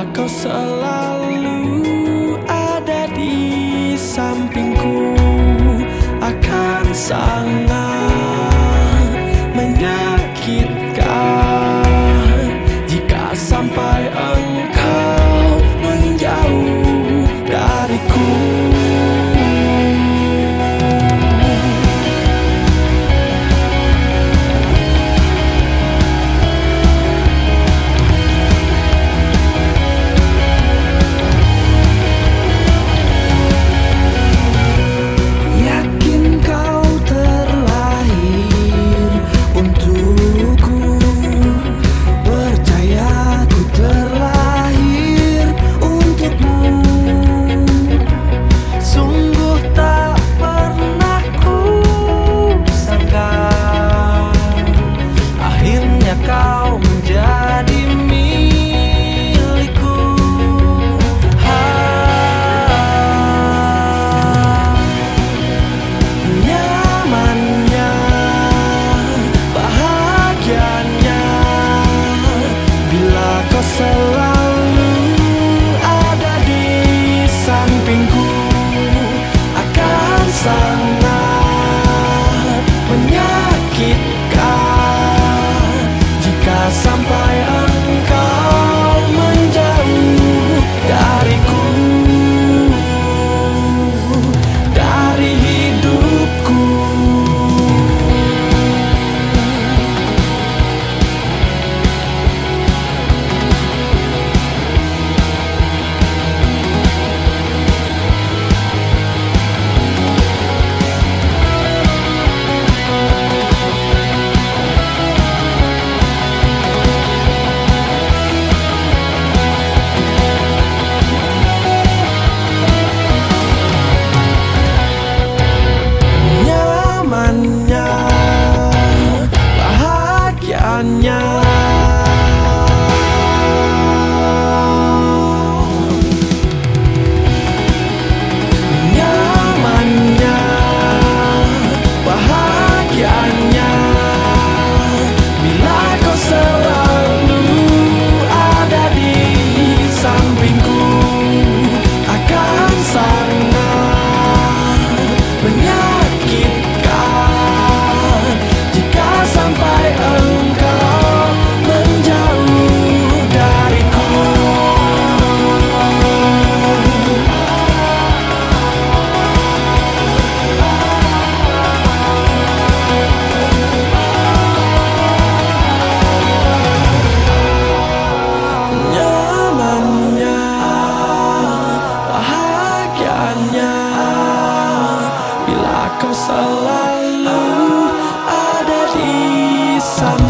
Kau selalu ada di sampingku? Akan sangat menyakitkan. sun. kau selalu ada di sana.